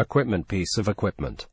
Equipment piece of equipment.